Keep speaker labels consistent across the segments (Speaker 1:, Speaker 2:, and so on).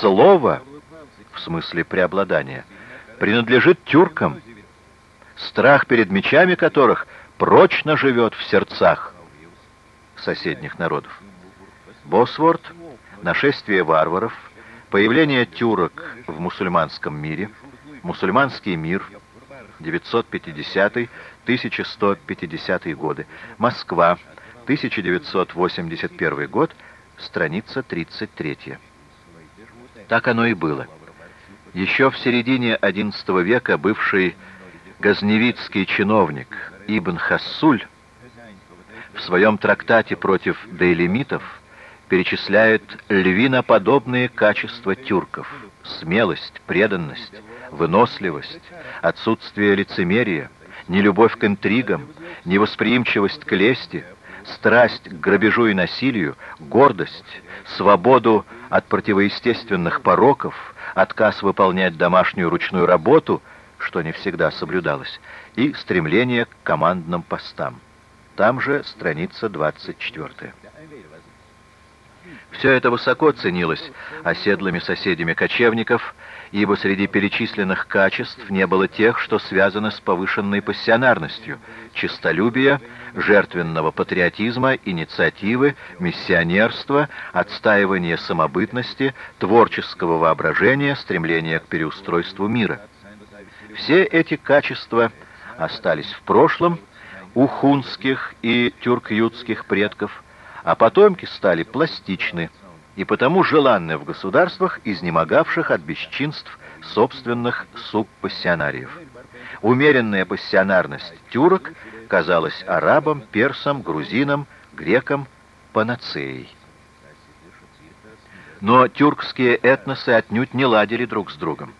Speaker 1: Слово, в смысле преобладания, принадлежит тюркам, страх перед мечами которых прочно живет в сердцах соседних народов. Босворд, нашествие варваров, появление тюрок в мусульманском мире, мусульманский мир, 950-1150 годы, Москва, 1981 год, страница 33. Так оно и было. Еще в середине XI века бывший газневицкий чиновник Ибн Хассуль в своем трактате против дейлемитов перечисляет львиноподобные качества тюрков – смелость, преданность, выносливость, отсутствие лицемерия, нелюбовь к интригам, невосприимчивость к лести, страсть к грабежу и насилию, гордость, свободу от противоестественных пороков, отказ выполнять домашнюю ручную работу, что не всегда соблюдалось, и стремление к командным постам. Там же страница 24. Все это высоко ценилось оседлыми соседями кочевников, ибо среди перечисленных качеств не было тех, что связаны с повышенной пассионарностью, честолюбия, жертвенного патриотизма, инициативы, миссионерства, отстаивания самобытности, творческого воображения, стремления к переустройству мира. Все эти качества остались в прошлом у хунских и тюркютских предков, а потомки стали пластичны и потому желанны в государствах, изнемогавших от бесчинств собственных субпассионариев. Умеренная пассионарность тюрок казалась арабам, персам, грузинам, грекам панацеей. Но тюркские этносы отнюдь не ладили друг с другом.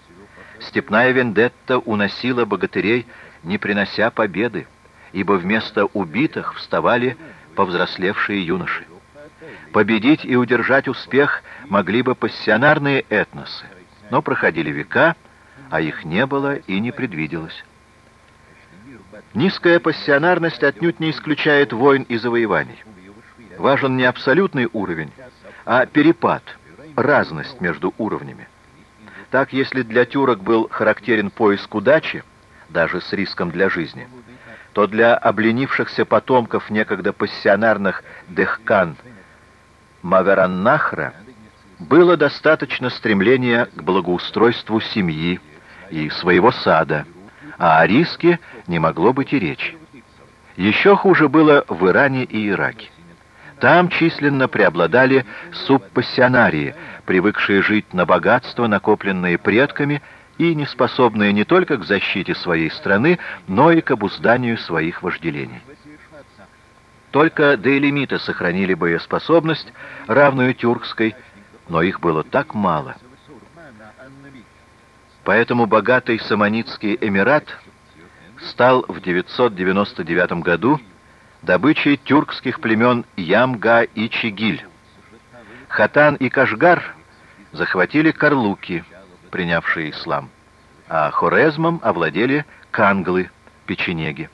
Speaker 1: Степная вендетта уносила богатырей, не принося победы, ибо вместо убитых вставали повзрослевшие юноши. Победить и удержать успех могли бы пассионарные этносы, но проходили века, а их не было и не предвиделось. Низкая пассионарность отнюдь не исключает войн и завоеваний. Важен не абсолютный уровень, а перепад, разность между уровнями. Так, если для тюрок был характерен поиск удачи, даже с риском для жизни, то для обленившихся потомков некогда пассионарных дехкан Мавераннахра было достаточно стремления к благоустройству семьи и своего сада, а о риске не могло быть и речи. Еще хуже было в Иране и Ираке. Там численно преобладали субпассионарии, привыкшие жить на богатство, накопленные предками, и неспособные не только к защите своей страны, но и к обузданию своих вожделений. Только дейлемиты сохранили боеспособность, равную тюркской, но их было так мало. Поэтому богатый Саманитский Эмират стал в 999 году добычей тюркских племен Ямга и Чигиль. Хатан и Кашгар захватили карлуки, принявшие ислам, а Хорезмом овладели канглы, печенеги.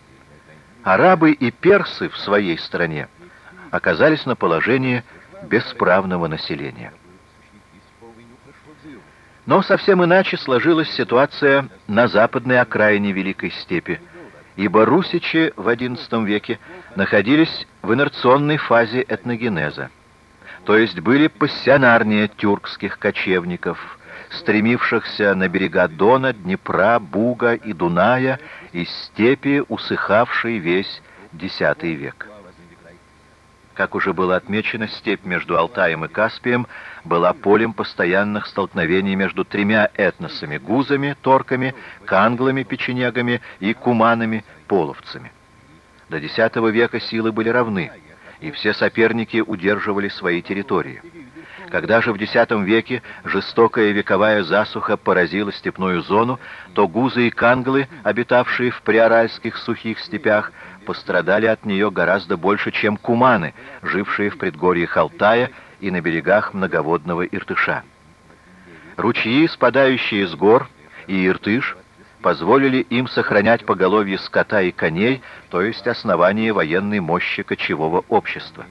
Speaker 1: Арабы и персы в своей стране оказались на положении бесправного населения. Но совсем иначе сложилась ситуация на западной окраине Великой Степи, ибо русичи в XI веке находились в инерционной фазе этногенеза, то есть были пассионарнее тюркских кочевников, стремившихся на берега Дона, Днепра, Буга и Дуная из степи, усыхавшей весь X век. Как уже было отмечено, степь между Алтаем и Каспием была полем постоянных столкновений между тремя этносами – гузами, торками, канглами, печенегами и куманами, половцами. До X века силы были равны, и все соперники удерживали свои территории. Когда же в X веке жестокая вековая засуха поразила степную зону, то гузы и канглы, обитавшие в приоральских сухих степях, пострадали от нее гораздо больше, чем куманы, жившие в предгорьях Алтая и на берегах многоводного Иртыша. Ручьи, спадающие с гор, и Иртыш позволили им сохранять поголовье скота и коней, то есть основание военной мощи кочевого общества.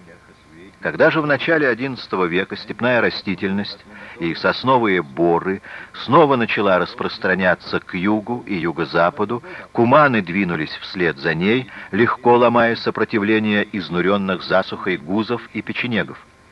Speaker 1: Когда же в начале XI века степная растительность и сосновые боры снова начала распространяться к югу и юго-западу, куманы двинулись вслед за ней, легко ломая сопротивление изнуренных засухой гузов и печенегов.